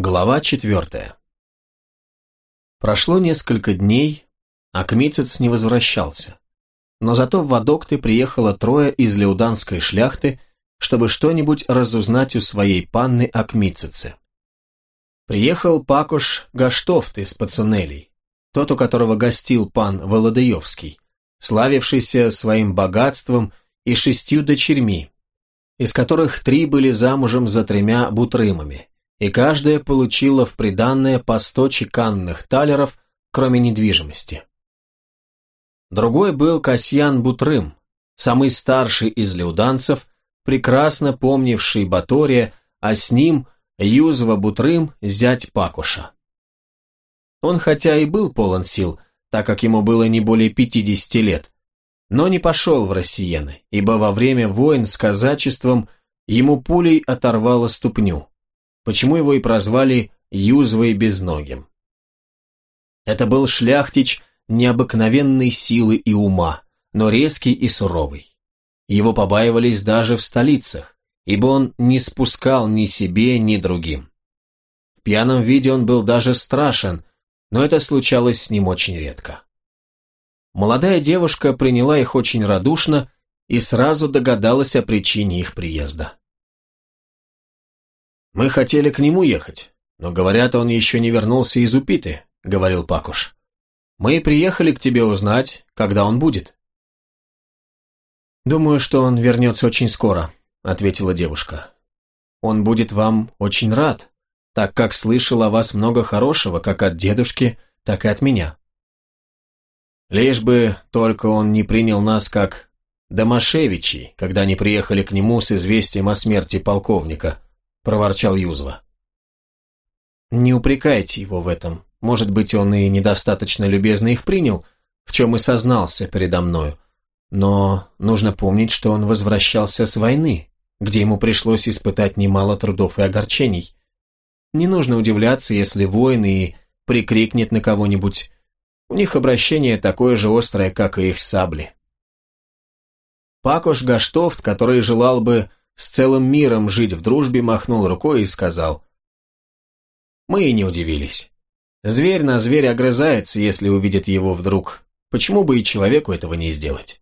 Глава четвертая. Прошло несколько дней, а Кмицец не возвращался. Но зато в Вадокты приехало трое из леуданской шляхты, чтобы что-нибудь разузнать у своей панны о Кмицеце. Приехал Пакуш Гаштофт из Пацунелей, тот, у которого гостил пан Володаевский, славившийся своим богатством и шестью дочерьми, из которых три были замужем за тремя бутрымами, и каждая получила в приданное по сто чеканных талеров, кроме недвижимости. Другой был Касьян Бутрым, самый старший из леуданцев, прекрасно помнивший Батория, а с ним Юзва Бутрым, зять Пакуша. Он хотя и был полон сил, так как ему было не более 50 лет, но не пошел в россияны, ибо во время войн с казачеством ему пулей оторвало ступню, почему его и прозвали Юзвой Безногим. Это был шляхтич необыкновенной силы и ума, но резкий и суровый. Его побаивались даже в столицах, ибо он не спускал ни себе, ни другим. В пьяном виде он был даже страшен, но это случалось с ним очень редко. Молодая девушка приняла их очень радушно и сразу догадалась о причине их приезда. «Мы хотели к нему ехать, но, говорят, он еще не вернулся из Упиты», — говорил Пакуш. «Мы приехали к тебе узнать, когда он будет». «Думаю, что он вернется очень скоро», — ответила девушка. «Он будет вам очень рад, так как слышал о вас много хорошего, как от дедушки, так и от меня». «Лишь бы только он не принял нас как Домашевичей, когда они приехали к нему с известием о смерти полковника», – проворчал Юзва. «Не упрекайте его в этом. Может быть, он и недостаточно любезно их принял, в чем и сознался передо мною. Но нужно помнить, что он возвращался с войны, где ему пришлось испытать немало трудов и огорчений. Не нужно удивляться, если воин и прикрикнет на кого-нибудь. У них обращение такое же острое, как и их сабли. Пакош Гаштофт, который желал бы с целым миром жить в дружбе, махнул рукой и сказал. Мы и не удивились. Зверь на зверя огрызается, если увидит его вдруг. Почему бы и человеку этого не сделать?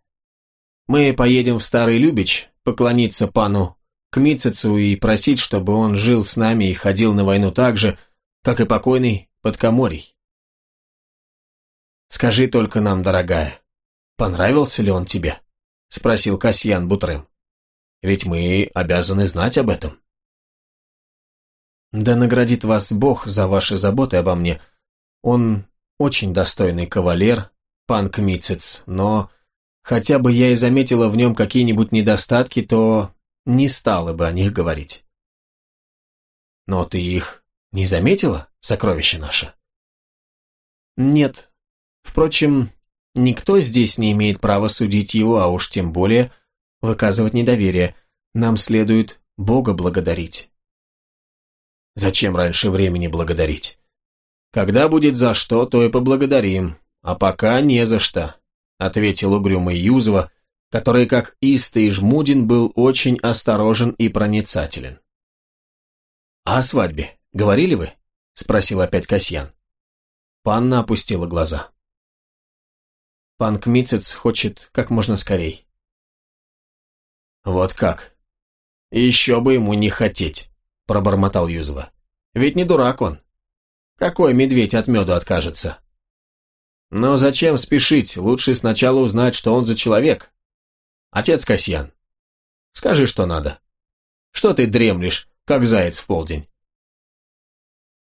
Мы поедем в Старый Любич, поклониться пану Кмицецу и просить, чтобы он жил с нами и ходил на войну так же, как и покойный Подкоморий. Скажи только нам, дорогая, понравился ли он тебе? Спросил Касьян Бутрым. Ведь мы обязаны знать об этом. Да наградит вас Бог за ваши заботы обо мне. Он очень достойный кавалер, пан Кмицец, но хотя бы я и заметила в нем какие-нибудь недостатки, то не стала бы о них говорить. Но ты их не заметила, сокровище наше? Нет. Впрочем, никто здесь не имеет права судить его, а уж тем более выказывать недоверие. Нам следует Бога благодарить. Зачем раньше времени благодарить? Когда будет за что, то и поблагодарим, а пока не за что, ответил угрюмый Юзова, который, как Истый Жмудин, был очень осторожен и проницателен. «А о свадьбе говорили вы?» – спросил опять Касьян. Панна опустила глаза. «Пан Кмицец хочет как можно скорей». «Вот как? Еще бы ему не хотеть», – пробормотал Юзова. «Ведь не дурак он. Какой медведь от меду откажется?» «Но зачем спешить? Лучше сначала узнать, что он за человек. Отец Касьян, скажи, что надо. Что ты дремлешь, как заяц в полдень?»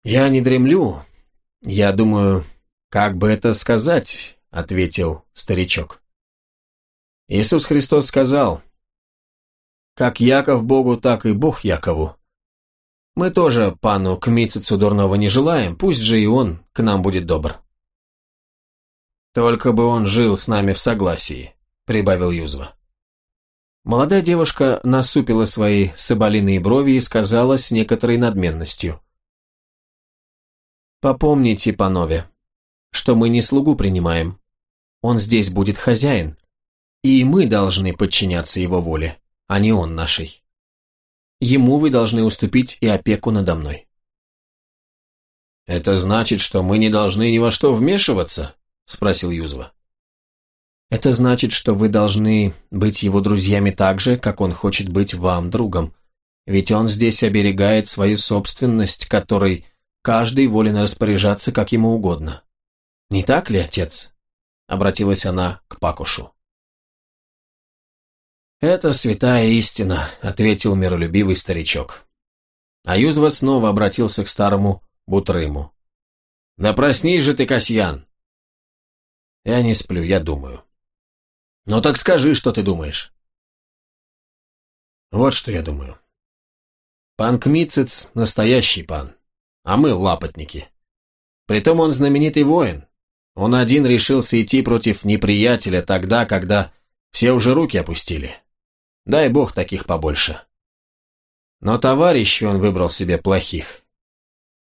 «Я не дремлю. Я думаю, как бы это сказать?» – ответил старичок. Иисус Христос сказал, «Как Яков Богу, так и Бог Якову. Мы тоже пану к Мицицу дурного не желаем, пусть же и он к нам будет добр». «Только бы он жил с нами в согласии», – прибавил Юзва. Молодая девушка насупила свои соболиные брови и сказала с некоторой надменностью. «Попомните, панове, что мы не слугу принимаем. Он здесь будет хозяин, и мы должны подчиняться его воле, а не он нашей. Ему вы должны уступить и опеку надо мной. «Это значит, что мы не должны ни во что вмешиваться?» – спросил Юзва. «Это значит, что вы должны быть его друзьями так же, как он хочет быть вам другом. Ведь он здесь оберегает свою собственность, которой каждый волен распоряжаться как ему угодно. Не так ли, отец?» – обратилась она к Пакушу. «Это святая истина», — ответил миролюбивый старичок. А Юзва снова обратился к старому Бутрыму. «Да проснись же ты, Касьян!» «Я не сплю, я думаю». «Ну так скажи, что ты думаешь». «Вот что я думаю. Пан Кмицец – настоящий пан, а мы – лапотники. Притом он знаменитый воин. Он один решился идти против неприятеля тогда, когда все уже руки опустили. Дай бог таких побольше. Но товарищи он выбрал себе плохих.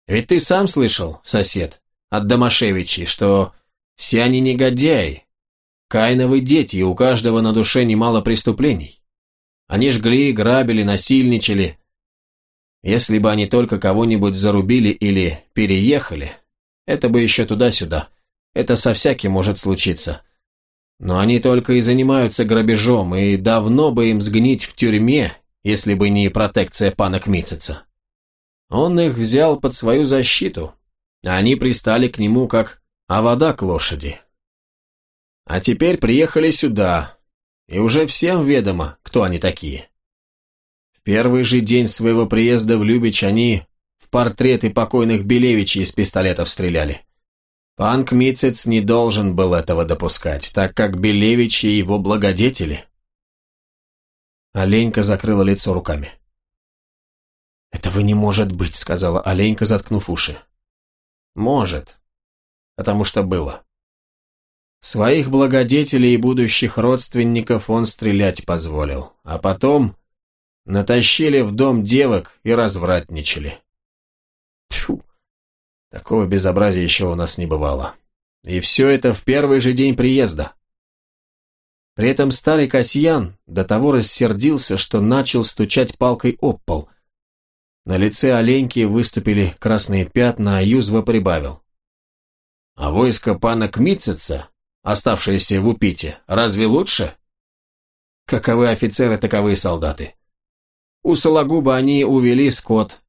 Ведь ты сам слышал, сосед, от Домашевичей, что все они негодяи, каиновы дети, и у каждого на душе немало преступлений. Они жгли, грабили, насильничали. Если бы они только кого-нибудь зарубили или переехали, это бы еще туда-сюда. Это со всяким может случиться. Но они только и занимаются грабежом, и давно бы им сгнить в тюрьме, если бы не протекция пана Кмитцица. Он их взял под свою защиту, а они пристали к нему как а вода к лошади. А теперь приехали сюда, и уже всем ведомо, кто они такие. В первый же день своего приезда в Любич они в портреты покойных Белевичей из пистолетов стреляли. Пан Кмицец не должен был этого допускать, так как Белевичи его благодетели. Оленька закрыла лицо руками. «Этого не может быть», — сказала Оленька, заткнув уши. «Может, потому что было. Своих благодетелей и будущих родственников он стрелять позволил, а потом натащили в дом девок и развратничали. Такого безобразия еще у нас не бывало. И все это в первый же день приезда. При этом старый Касьян до того рассердился, что начал стучать палкой об пол. На лице оленьки выступили красные пятна, а Юзва прибавил. «А войско пана Кмитцеца, оставшееся в Упите, разве лучше?» «Каковы офицеры, таковы солдаты. У Сологуба они увели скот,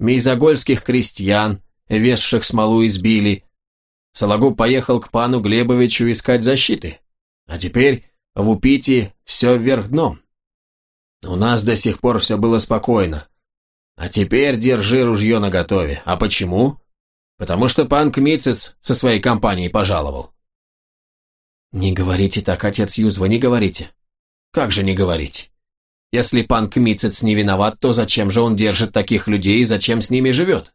мейзагольских крестьян, весших смолу избили. Сологуб поехал к пану Глебовичу искать защиты. А теперь в Упите все вверх дном. У нас до сих пор все было спокойно. А теперь держи ружье наготове. А почему? Потому что пан Кмицец со своей компанией пожаловал. Не говорите так, отец Юзва, не говорите. Как же не говорить? Если пан Кмицец не виноват, то зачем же он держит таких людей и зачем с ними живет?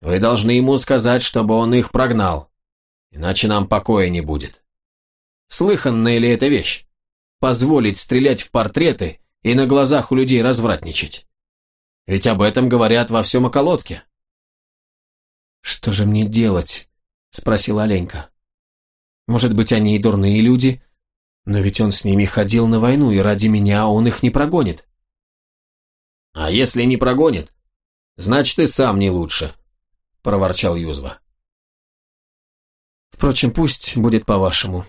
Вы должны ему сказать, чтобы он их прогнал, иначе нам покоя не будет. Слыханная ли эта вещь? Позволить стрелять в портреты и на глазах у людей развратничать. Ведь об этом говорят во всем околотке. «Что же мне делать?» – спросила Оленька. «Может быть, они и дурные люди, но ведь он с ними ходил на войну, и ради меня он их не прогонит». «А если не прогонит, значит, и сам не лучше», – проворчал Юзва. «Впрочем, пусть будет по-вашему»,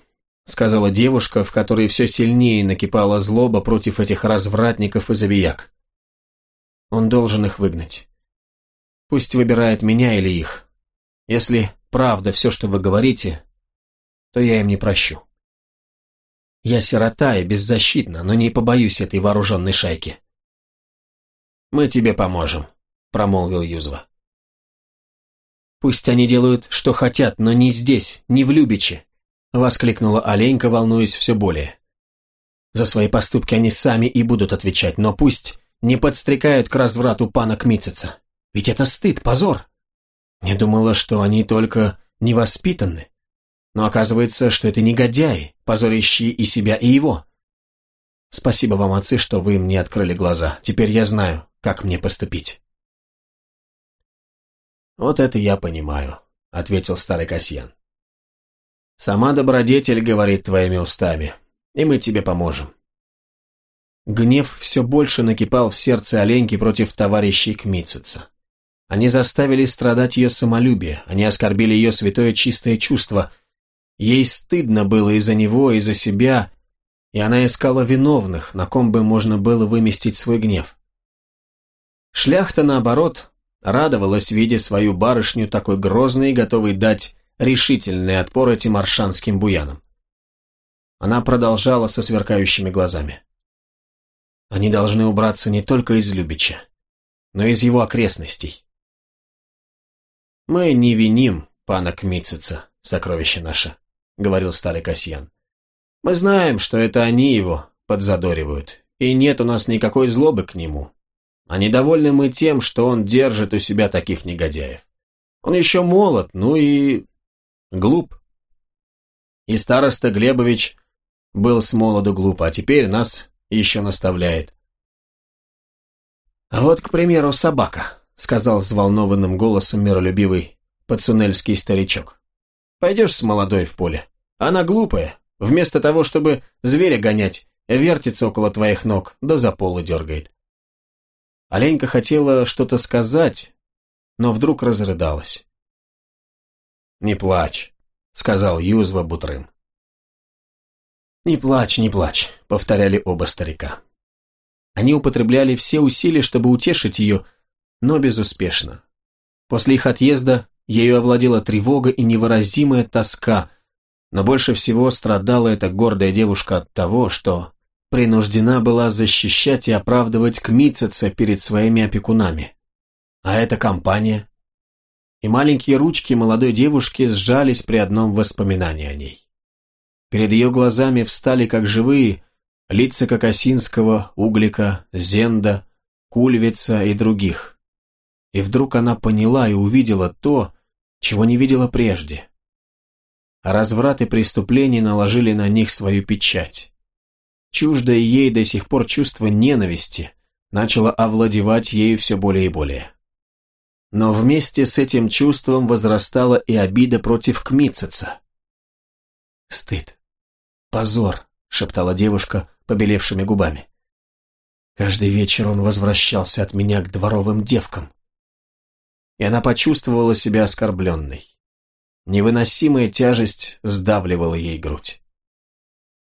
сказала девушка, в которой все сильнее накипала злоба против этих развратников и забияк. Он должен их выгнать. Пусть выбирает меня или их. Если правда все, что вы говорите, то я им не прощу. Я сирота и беззащитна, но не побоюсь этой вооруженной шайки. «Мы тебе поможем», — промолвил Юзва. «Пусть они делают, что хотят, но не здесь, не в Любиче. — воскликнула Оленька, волнуясь все более. «За свои поступки они сами и будут отвечать, но пусть не подстрекают к разврату пана Кмитцица. Ведь это стыд, позор. Я думала, что они только невоспитанны. Но оказывается, что это негодяи, позорящие и себя, и его. Спасибо вам, отцы, что вы мне открыли глаза. Теперь я знаю, как мне поступить». «Вот это я понимаю», — ответил старый Касьян. Сама добродетель говорит твоими устами, и мы тебе поможем. Гнев все больше накипал в сердце Оленьки против товарищей Кмитцица. Они заставили страдать ее самолюбие, они оскорбили ее святое чистое чувство. Ей стыдно было и за него, и за себя, и она искала виновных, на ком бы можно было выместить свой гнев. Шляхта, наоборот, радовалась, видя свою барышню такой грозной, готовой дать решительный отпор этим аршанским буянам. Она продолжала со сверкающими глазами. Они должны убраться не только из Любича, но и из его окрестностей. «Мы не виним пана Кмитцица, сокровище наше», — говорил старый Касьян. «Мы знаем, что это они его подзадоривают, и нет у нас никакой злобы к нему. А недовольны мы тем, что он держит у себя таких негодяев. Он еще молод, ну и... глуп. И староста Глебович был с молоду глуп, а теперь нас еще наставляет. «А вот, к примеру, собака», — сказал взволнованным голосом миролюбивый пацунельский старичок. «Пойдешь с молодой в поле. Она глупая. Вместо того, чтобы зверя гонять, вертится около твоих ног, да за полы дергает». Оленька хотела что-то сказать, но вдруг разрыдалась. «Не плачь», — сказал Юзва Бутрым. «Не плачь, не плачь», — повторяли оба старика. Они употребляли все усилия, чтобы утешить ее, но безуспешно. После их отъезда ею овладела тревога и невыразимая тоска, но больше всего страдала эта гордая девушка от того, что принуждена была защищать и оправдывать Кмитцеца перед своими опекунами. А эта компания? И маленькие ручки молодой девушки сжались при одном воспоминании о ней. Перед ее глазами встали как живые лица Кокосинского, Углика, Зенда, Кульвица и других. И вдруг она поняла и увидела то, чего не видела прежде. Разврат и преступления наложили на них свою печать. Чуждое ей до сих пор чувство ненависти начало овладевать ею все более и более. Но вместе с этим чувством возрастала и обида против Кмитцеца. Стыд. «Позор!» — шептала девушка побелевшими губами. Каждый вечер он возвращался от меня к дворовым девкам. И она почувствовала себя оскорбленной. Невыносимая тяжесть сдавливала ей грудь.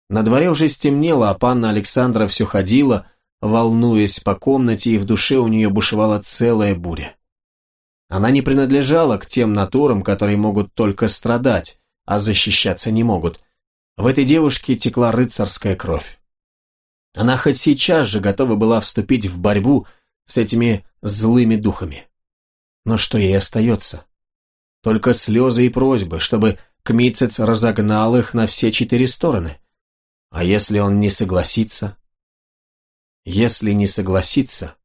На дворе уже стемнело, а панна Александра все ходила, волнуясь по комнате, и в душе у нее бушевала целая буря. Она не принадлежала к тем натурам, которые могут только страдать, а защищаться не могут, в этой девушке текла рыцарская кровь. Она хоть сейчас же готова была вступить в борьбу с этими злыми духами. Но что ей остается? Только слезы и просьбы, чтобы Кмицец разогнал их на все четыре стороны. А если он не согласится? Если не согласится?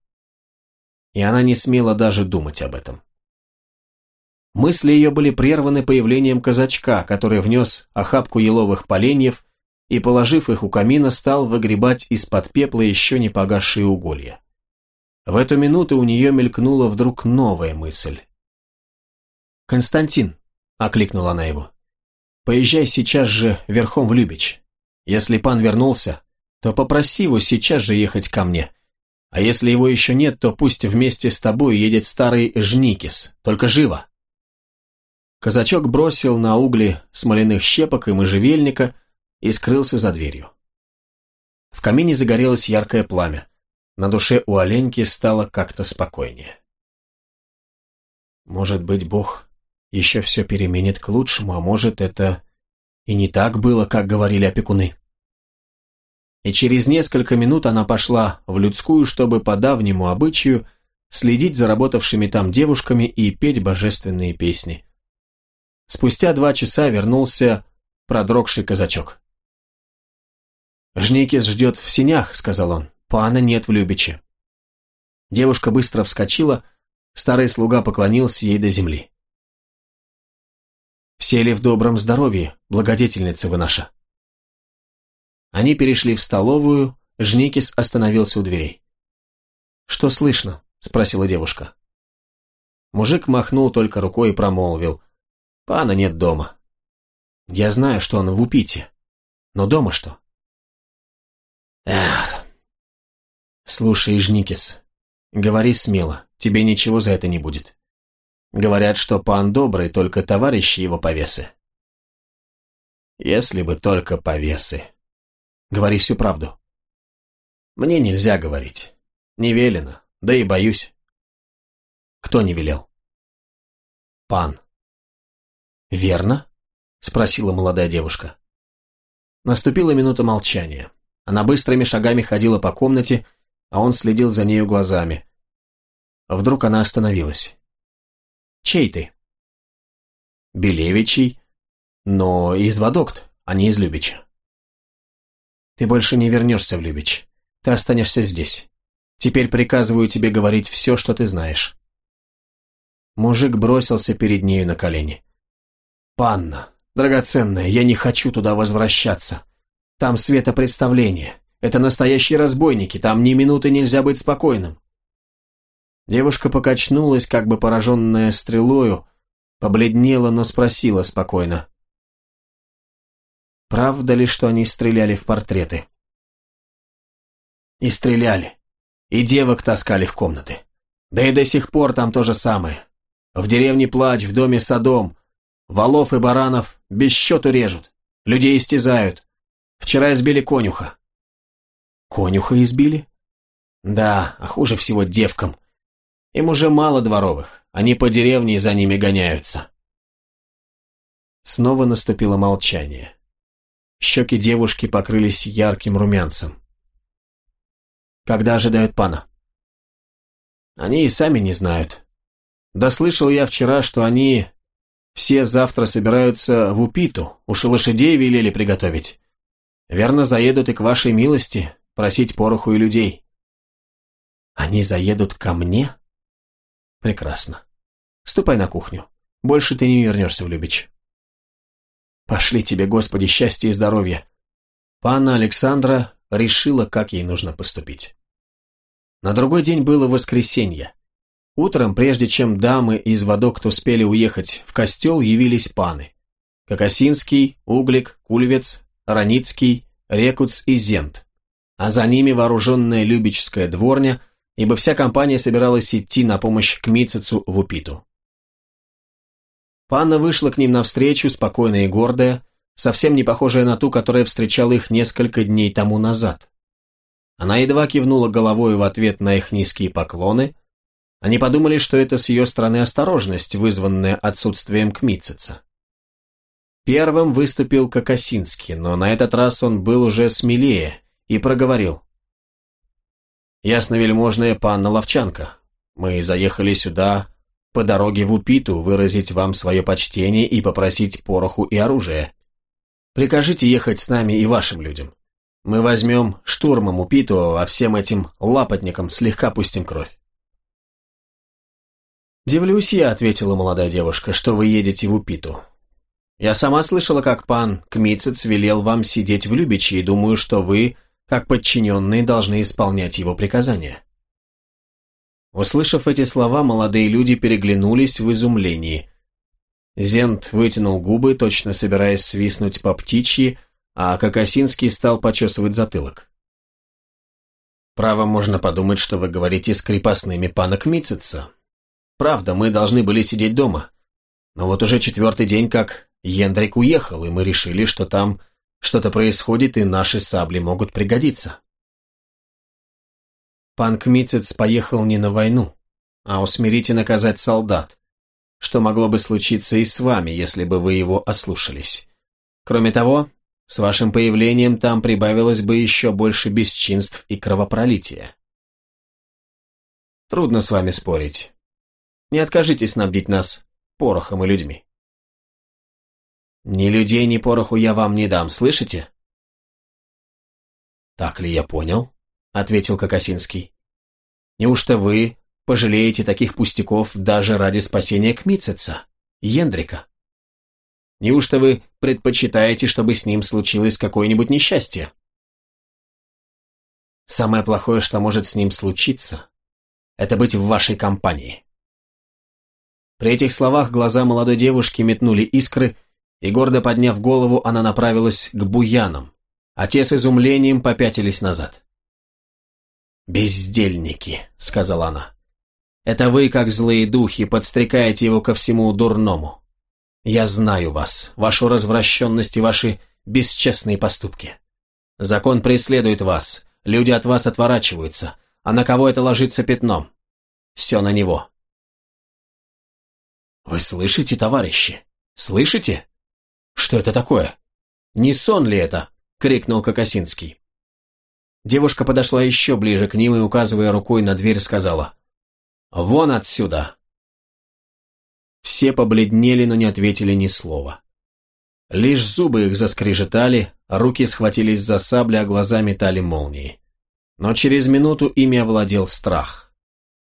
И она не смела даже думать об этом. Мысли ее были прерваны появлением казачка, который внес охапку еловых поленьев и, положив их у камина, стал выгребать из-под пепла еще не погасшие уголья. В эту минуту у нее мелькнула вдруг новая мысль. «Константин», — окликнула она его, — «поезжай сейчас же верхом в Любич. Если пан вернулся, то попроси его сейчас же ехать ко мне. А если его еще нет, то пусть вместе с тобой едет старый Жникис, только живо». Казачок бросил на угли смоляных щепок и можжевельника и скрылся за дверью. В камине загорелось яркое пламя. На душе у оленьки стало как-то спокойнее. Может быть, Бог еще все переменит к лучшему, а может, это и не так было, как говорили опекуны. И через несколько минут она пошла в людскую, чтобы по давнему обычаю следить за работавшими там девушками и петь божественные песни. Спустя два часа вернулся продрогший казачок. «Жникис ждет в синях», — сказал он. «Пана нет в Любиче». Девушка быстро вскочила, старый слуга поклонился ей до земли. «Все ли в добром здоровье, благодетельница вы наша?» Они перешли в столовую, Жникис остановился у дверей. «Что слышно?» — спросила девушка. Мужик махнул только рукой и промолвил. Пана нет дома. Я знаю, что он в Упите. Но дома что? Эх. Слушай, Жникис, говори смело, тебе ничего за это не будет. Говорят, что пан добрый, только товарищи его повесы. Если бы только повесы. Говори всю правду. Мне нельзя говорить. Не велено, да и боюсь. Кто не велел? Пан. Верно? Спросила молодая девушка. Наступила минута молчания. Она быстрыми шагами ходила по комнате, а он следил за нею глазами. Вдруг она остановилась. «Чей ты?» «Белевичий, но из Водокт, а не из Любича». «Ты больше не вернешься в Любич. Ты останешься здесь. Теперь приказываю тебе говорить все, что ты знаешь». Мужик бросился перед нею на колени. «Панна, драгоценная, я не хочу туда возвращаться. Там светопредставление. Это настоящие разбойники, там ни минуты нельзя быть спокойным. Девушка покачнулась, как бы пораженная стрелою, побледнела, но спросила спокойно. «Правда ли, что они стреляли в портреты?» «И стреляли. И девок таскали в комнаты. Да и до сих пор там то же самое. В деревне плач, в доме садом. Волов и баранов без счету режут. Людей истязают. Вчера избили конюха». «Конюха избили?» «Да, а хуже всего девкам. Им уже мало дворовых, они по деревне и за ними гоняются. Снова наступило молчание. Щеки девушки покрылись ярким румянцем. Когда ожидают пана? Они и сами не знают. Да слышал я вчера, что они все завтра собираются в Упиту, уж лошадей велели приготовить. Верно, заедут и к вашей милости, просить пороху и людей. Они заедут ко мне? Прекрасно. Ступай на кухню. Больше ты не вернешься в Любич. Пошли тебе, Господи, счастья и здоровья. Панна Александра решила, как ей нужно поступить. На другой день было воскресенье. Утром, прежде чем дамы из Водокт успели уехать в костел, явились паны. Кокосинский, Углик, Кульвец, Раницкий, Рекуц и Зент. А за ними вооруженная Любичская дворня – ибо вся компания собиралась идти на помощь к Мицецу в Упиту. Панна вышла к ним навстречу, спокойная и гордая, совсем не похожая на ту, которая встречала их несколько дней тому назад. Она едва кивнула головой в ответ на их низкие поклоны. Они подумали, что это с ее стороны осторожность, вызванная отсутствием Кмитцица. Первым выступил Кокосинский, но на этот раз он был уже смелее и проговорил. Ясновельможная панна Ловчанка, мы заехали сюда по дороге в Упиту выразить вам свое почтение и попросить пороху и оружие. Прикажите ехать с нами и вашим людям. Мы возьмем штурмом Упиту, а всем этим лапотникам слегка пустим кровь. «Дивлюсь я», — ответила молодая девушка, — «что вы едете в Упиту. Я сама слышала, как пан Кмицец велел вам сидеть в Любиче, и думаю, что вы как подчиненные должны исполнять его приказания. Услышав эти слова, молодые люди переглянулись в изумлении. Зент вытянул губы, точно собираясь свистнуть по птичьи, а Кокосинский стал почесывать затылок. «Право, можно подумать, что вы говорите с крепостными пана Кмитцица. Правда, мы должны были сидеть дома. Но вот уже четвертый день, как Ендрик уехал, и мы решили, что там что-то происходит, и наши сабли могут пригодиться. Пан Кмицец поехал не на войну, а усмирить и наказать солдат, что могло бы случиться и с вами, если бы вы его ослушались. Кроме того, с вашим появлением там прибавилось бы еще больше бесчинств и кровопролития. Трудно с вами спорить. Не откажитесь снабдить нас порохом и людьми. Ни людей, ни пороху я вам не дам, слышите? Так ли я понял? Ответил Кокосинский. Неужто вы пожалеете таких пустяков даже ради спасения Кмицеца, Ендрика? Неужто вы предпочитаете, чтобы с ним случилось какое-нибудь несчастье? Самое плохое, что может с ним случиться, это быть в вашей компании. При этих словах глаза молодой девушки метнули искры, и гордо подняв голову, она направилась к буянам, а те с изумлением попятились назад. «Бездельники», — сказала она. Это вы, как злые духи, подстрекаете его ко всему дурному. Я знаю вас, вашу развращенность и ваши бесчестные поступки. Закон преследует вас, люди от вас отворачиваются, а на кого это ложится пятном? Все на него. Вы слышите, товарищи? Слышите? Что это такое? Не сон ли это? Крикнул Кокосинский. Девушка подошла еще ближе к ним и, указывая рукой на дверь, сказала «Вон отсюда!» Все побледнели, но не ответили ни слова. Лишь зубы их заскрежетали, руки схватились за сабли, а глаза метали молнии. Но через минуту ими овладел страх.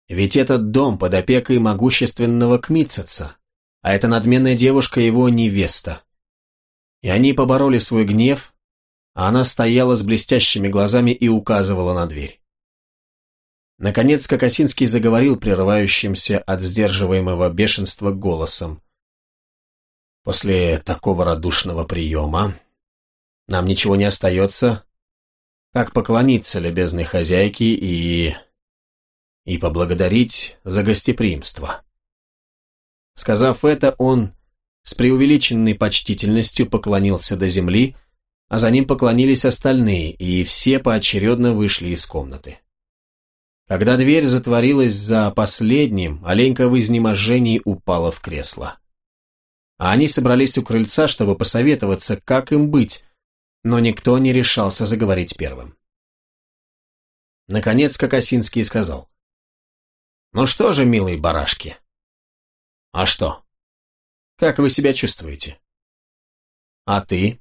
Ведь этот дом под опекой могущественного Кмитцеца, а эта надменная девушка его невеста. И они побороли свой гнев, а она стояла с блестящими глазами и указывала на дверь. Наконец Кокосинский заговорил прерывающимся от сдерживаемого бешенства голосом. «После такого радушного приема нам ничего не остается, как поклониться любезной хозяйке и... и поблагодарить за гостеприимство». Сказав это, он с преувеличенной почтительностью поклонился до земли, а за ним поклонились остальные, и все поочередно вышли из комнаты. Когда дверь затворилась за последним, Оленька в изнеможении упала в кресло. А они собрались у крыльца, чтобы посоветоваться, как им быть, но никто не решался заговорить первым. Наконец Кокосинский сказал. «Ну что же, милые барашки?» «А что? Как вы себя чувствуете?» «А ты?»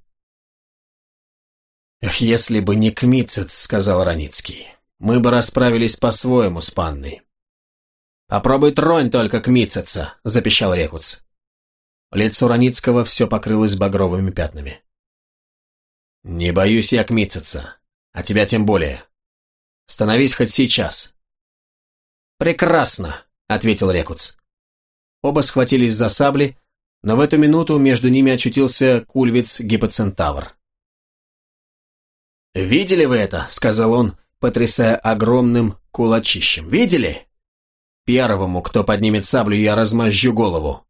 «Эх, если бы не Кмицец», — сказал Раницкий, — «мы бы расправились по-своему с панной». «Попробуй тронь только Кмицеца», — запищал Рекуц. Лицо Раницкого все покрылось багровыми пятнами. «Не боюсь я Кмицеца, а тебя тем более. Становись хоть сейчас». «Прекрасно», — ответил Рекуц. Оба схватились за сабли, но в эту минуту между ними очутился кульвиц-гипоцентавр. «Видели вы это?» — сказал он, потрясая огромным кулачищем. «Видели? Первому, кто поднимет саблю, я размозжу голову».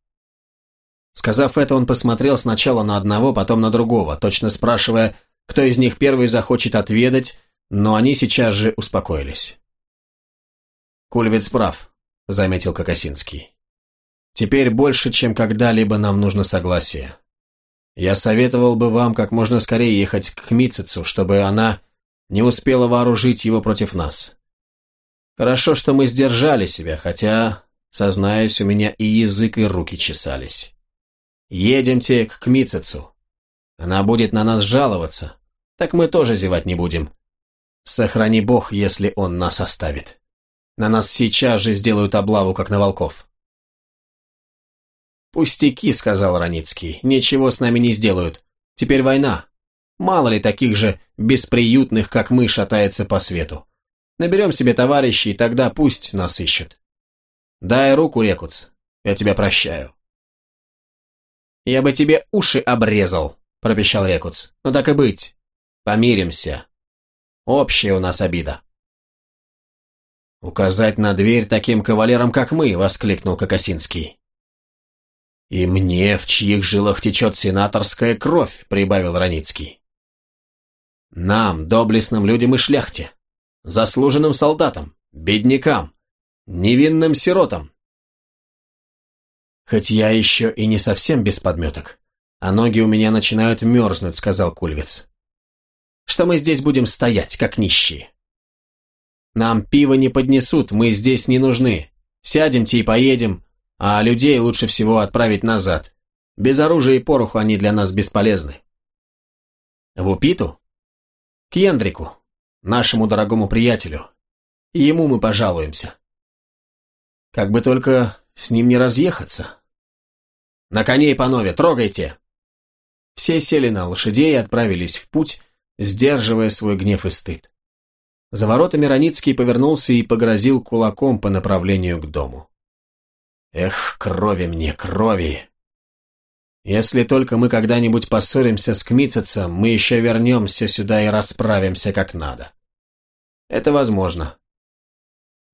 Сказав это, он посмотрел сначала на одного, потом на другого, точно спрашивая, кто из них первый захочет отведать, но они сейчас же успокоились. «Кульвиц прав», — заметил Кокосинский. «Теперь больше, чем когда-либо нам нужно согласие. Я советовал бы вам как можно скорее ехать к Мицицу, чтобы она не успела вооружить его против нас. Хорошо, что мы сдержали себя, хотя, сознаюсь, у меня и язык, и руки чесались. Едемте к Кмицицу. Она будет на нас жаловаться, так мы тоже зевать не будем. Сохрани бог, если он нас оставит. На нас сейчас же сделают облаву, как на волков. «Пустяки», — сказал Раницкий, — «ничего с нами не сделают. Теперь война. Мало ли таких же бесприютных, как мы, шатается по свету. Наберем себе товарищей, и тогда пусть нас ищут. Дай руку, Рекуц, я тебя прощаю». «Я бы тебе уши обрезал», — пропищал Рекуц. «Ну так и быть. Помиримся. Общая у нас обида». «Указать на дверь таким кавалерам, как мы!» — воскликнул Кокосинский. «И мне, в чьих жилах течет сенаторская кровь», — прибавил Раницкий. «Нам, доблестным людям и шляхте, заслуженным солдатам, беднякам, невинным сиротам». «Хоть я еще и не совсем без подметок, а ноги у меня начинают мерзнуть», — сказал Кульвец. «Что мы здесь будем стоять, как нищие?» «Нам пиво не поднесут, мы здесь не нужны. Сядемте и поедем, а людей лучше всего отправить назад. Без оружия и пороху они для нас бесполезны. В Упиту? К Ендрику, нашему дорогому приятелю. ему мы пожалуемся. Как бы только с ним не разъехаться. На коней, панове, трогайте! Все сели на лошадей и отправились в путь, сдерживая свой гнев и стыд. За воротами Раницкий повернулся и погрозил кулаком по направлению к дому. Эх, крови мне, крови. Если только мы когда-нибудь поссоримся с Кмицецем, мы еще вернемся сюда и расправимся как надо. Это возможно.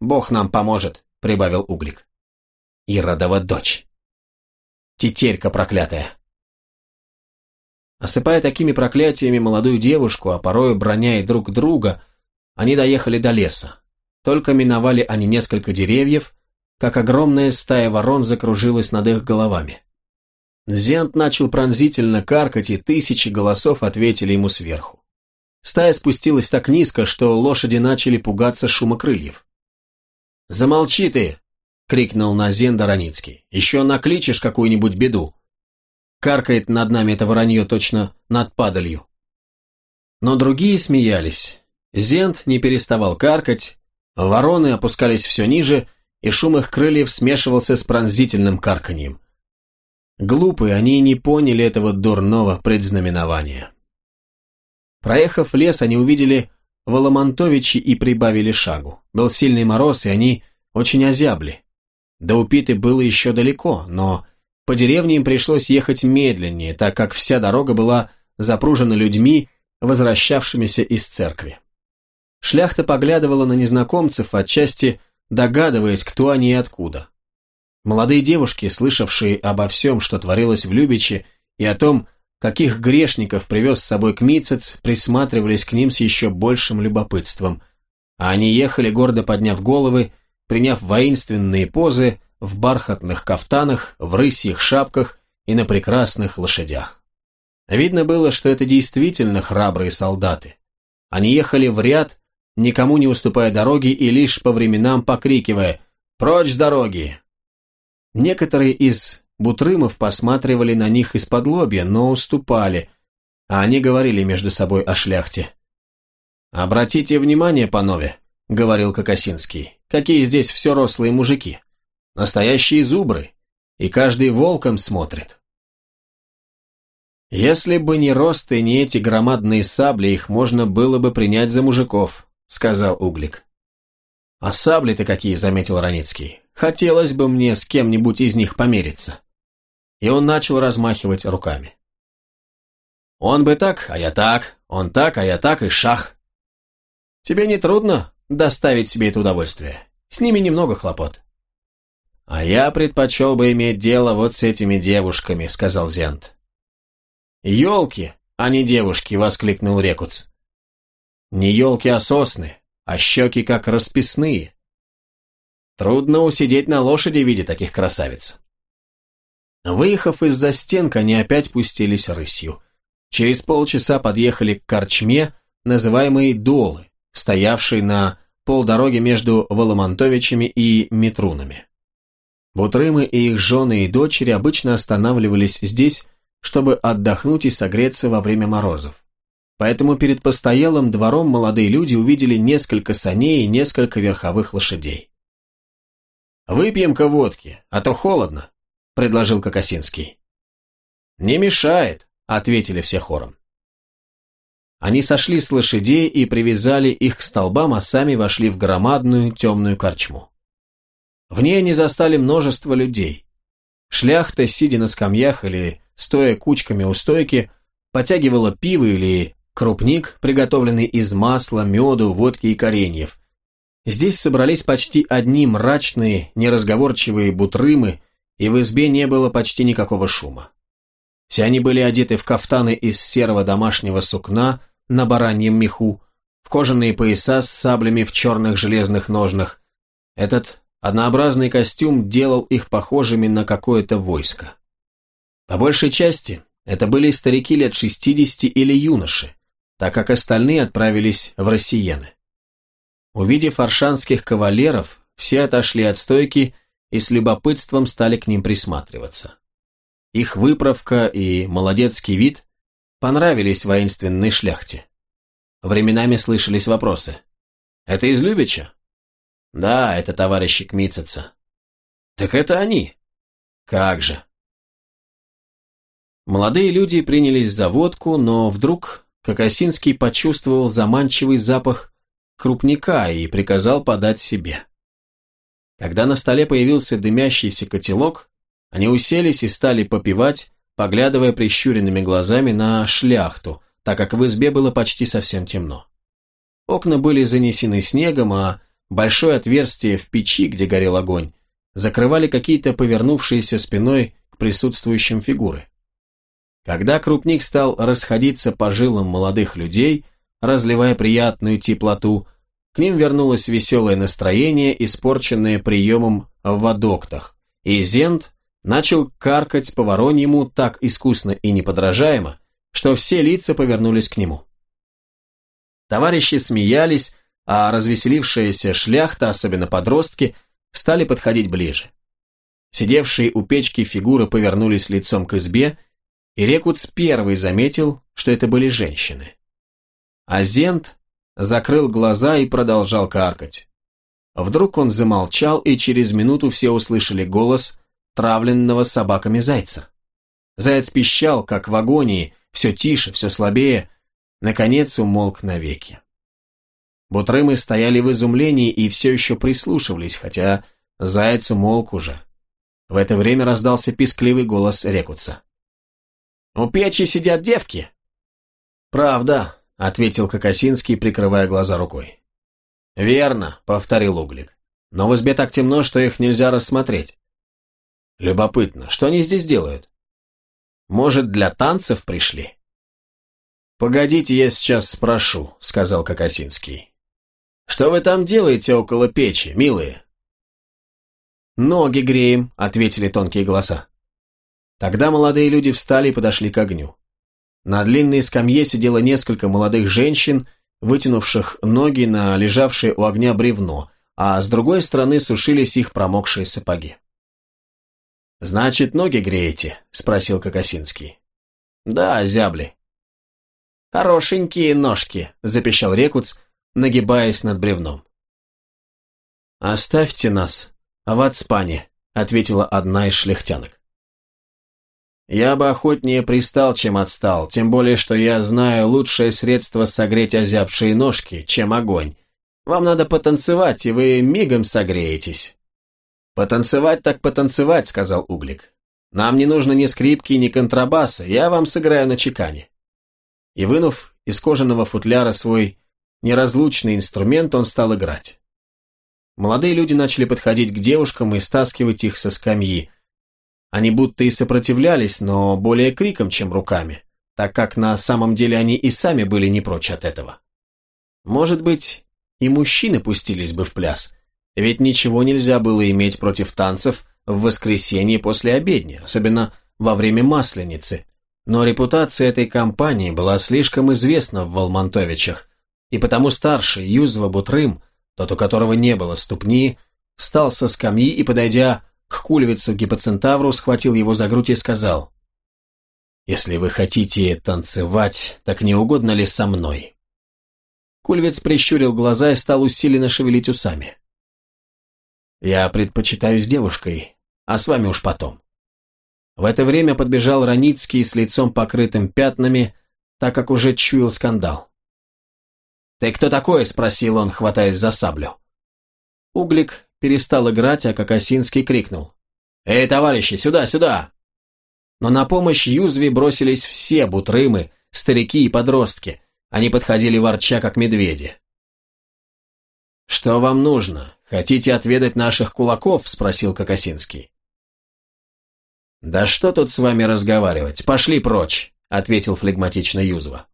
Бог нам поможет, прибавил Углик. «Иродова дочь! Тетерька проклятая!» Осыпая такими проклятиями молодую девушку, а порою броняя друг друга, они доехали до леса. Только миновали они несколько деревьев, как огромная стая ворон закружилась над их головами. Зент начал пронзительно каркать, и тысячи голосов ответили ему сверху. Стая спустилась так низко, что лошади начали пугаться шума крыльев. «Замолчи ты!» — крикнул на Зенда Раницкий. «Еще накличешь какую-нибудь беду!» Каркает над нами это воронье точно над падалью. Но другие смеялись. Зент не переставал каркать, вороны опускались все ниже, и шум их крыльев смешивался с пронзительным карканьем. Глупые, они не поняли этого дурного предзнаменования. Проехав лес, они увидели Воломонтовичи и прибавили шагу. Был сильный мороз, и они очень озябли. До Упиты было еще далеко, но по деревне им пришлось ехать медленнее, так как вся дорога была запружена людьми, возвращавшимися из церкви. Шляхта поглядывала на незнакомцев, отчасти догадываясь, кто они и откуда. Молодые девушки, слышавшие обо всем, что творилось в Любиче, и о том, каких грешников привез с собой Кмицец, присматривались к ним с еще большим любопытством. А они ехали, гордо подняв головы, приняв воинственные позы, в бархатных кафтанах, в рысьих шапках и на прекрасных лошадях. Видно было, что это действительно храбрые солдаты. Они ехали в ряд, никому не уступая дороги и лишь по временам покрикивая «Прочь с дороги!». Некоторые из бутрымов посматривали на них из-под лобья, но уступали, а они говорили между собой о шляхте. «Обратите внимание, панове», — говорил Кокосинский, — «какие здесь все рослые мужики. Настоящие зубры, и каждый волком смотрит. Если бы не рост и не эти громадные сабли, их можно было бы принять за мужиков, сказал Углик. А сабли-то какие, заметил Раницкий. Хотелось бы мне с кем-нибудь из них помериться. И он начал размахивать руками. Он бы так, а я так, он так, а я так, и шах. Тебе не трудно доставить себе это удовольствие. С ними немного хлопот. «А я предпочел бы иметь дело вот с этими девушками», — сказал Зент. «Елки, а не девушки!» — воскликнул Рекуц. «Не елки, а сосны, а щеки как расписные. Трудно усидеть на лошади, видя таких красавиц». Выехав из-за стенка, они опять пустились рысью. Через полчаса подъехали к корчме, называемой Долы, стоявшей на полдороге между Воломонтовичами и Митрунами. Бутрымы и их жены и дочери обычно останавливались здесь, чтобы отдохнуть и согреться во время морозов. Поэтому перед постоялым двором молодые люди увидели несколько саней и несколько верховых лошадей. «Выпьем-ка водки, а то холодно», — предложил Кокосинский. «Не мешает», — ответили все хором. Они сошли с лошадей и привязали их к столбам, а сами вошли в громадную темную корчму. В ней они застали множество людей. Шляхта, сидя на скамьях или стоя кучками у стойки, потягивала пиво или крупник, приготовленный из масла, меду, водки и кореньев. Здесь собрались почти одни мрачные, неразговорчивые бутрымы, и в избе не было почти никакого шума. Все они были одеты в кафтаны из серого домашнего сукна на бараньем меху, в кожаные пояса с саблями в черных железных ножнах. Этот Однообразный костюм делал их похожими на какое-то войско. По большей части это были старики лет 60 или юноши, так как остальные отправились в Россиены. Увидев аршанских кавалеров, все отошли от стойки и с любопытством стали к ним присматриваться. Их выправка и молодецкий вид понравились воинственной шляхте. Временами слышались вопросы. «Это из Любича?» Да, это товарищи Кмитцица. Так это они. Как же. Молодые люди принялись за водку, но вдруг Кокосинский почувствовал заманчивый запах крупника и приказал подать себе. Когда на столе появился дымящийся котелок, они уселись и стали попивать, поглядывая прищуренными глазами на шляхту, так как в избе было почти совсем темно. Окна были занесены снегом, а большое отверстие в печи, где горел огонь, закрывали какие-то повернувшиеся спиной к присутствующим фигуры. Когда крупник стал расходиться по жилам молодых людей, разливая приятную теплоту, к ним вернулось веселое настроение, испорченное приемом в водоктах, и Зент начал каркать по вороньему так искусно и неподражаемо, что все лица повернулись к нему. Товарищи смеялись, а развеселившаяся шляхта, особенно подростки, стали подходить ближе. Сидевшие у печки фигуры повернулись лицом к избе, и Рекутс первый заметил, что это были женщины. Азент закрыл глаза и продолжал каркать. Вдруг он замолчал, и через минуту все услышали голос травленного собаками зайца. Заяц пищал, как в агонии, все тише, все слабее, наконец умолк навеки. Бутрымы стояли в изумлении и все еще прислушивались, хотя заяц умолк уже. В это время раздался пискливый голос Рекутса. «У печи сидят девки!» «Правда», — ответил Кокосинский, прикрывая глаза рукой. «Верно», — повторил Углик. «Но в избе так темно, что их нельзя рассмотреть». «Любопытно, что они здесь делают?» «Может, для танцев пришли?» «Погодите, я сейчас спрошу», — сказал Кокосинский. «Что вы там делаете около печи, милые?» «Ноги греем», — ответили тонкие голоса. Тогда молодые люди встали и подошли к огню. На длинной скамье сидело несколько молодых женщин, вытянувших ноги на лежавшее у огня бревно, а с другой стороны сушились их промокшие сапоги. «Значит, ноги греете?» – спросил Кокосинский. «Да, зябли». «Хорошенькие ножки», – запищал Рекуц, нагибаясь над бревном. «Оставьте нас, в Ацпане», – ответила одна из шляхтянок. Я бы охотнее пристал, чем отстал, тем более, что я знаю лучшее средство согреть озябшие ножки, чем огонь. Вам надо потанцевать, и вы мигом согреетесь». «Потанцевать так потанцевать», — сказал Углик. «Нам не нужно ни скрипки, ни контрабаса, я вам сыграю на чекане». И вынув из кожаного футляра свой неразлучный инструмент, он стал играть. Молодые люди начали подходить к девушкам и стаскивать их со скамьи, они будто и сопротивлялись, но более криком, чем руками, так как на самом деле они и сами были не прочь от этого. Может быть, и мужчины пустились бы в пляс, ведь ничего нельзя было иметь против танцев в воскресенье после обедни, особенно во время Масленицы, но репутация этой компании была слишком известна в Волмонтовичах, и потому старший Юзва Бутрым, тот, у которого не было ступни, встал со скамьи и, подойдя к кульвицу гипоцентавру, схватил его за грудь и сказал, «Если вы хотите танцевать, так не угодно ли со мной?» Кульвиц прищурил глаза и стал усиленно шевелить усами. «Я предпочитаю с девушкой, а с вами уж потом». В это время подбежал Раницкий с лицом покрытым пятнами, так как уже чуял скандал. «Ты кто такой?» – спросил он, хватаясь за саблю. Углик перестал играть, а Кокосинский крикнул. «Эй, товарищи, сюда, сюда!» Но на помощь Юзве бросились все бутрымы, старики и подростки. Они подходили ворча, как медведи. «Что вам нужно? Хотите отведать наших кулаков?» – спросил Кокосинский. «Да что тут с вами разговаривать? Пошли прочь!» – ответил флегматично Юзва.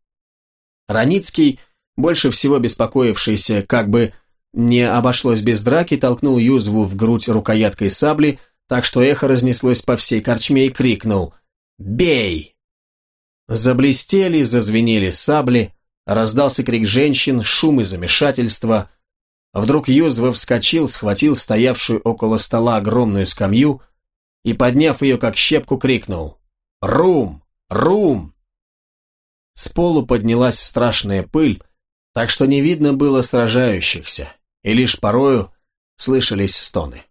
Раницкий, больше всего беспокоившийся, как бы не обошлось без драки, толкнул Юзву в грудь рукояткой сабли, так что эхо разнеслось по всей корчме и крикнул «Бей!». Заблестели, зазвенели сабли, раздался крик женщин, шум и замешательство. Вдруг Юзва вскочил, схватил стоявшую около стола огромную скамью и, подняв ее как щепку, крикнул «Рум! Рум!». С полу поднялась страшная пыль, так что не видно было сражающихся и лишь порою слышались стоны.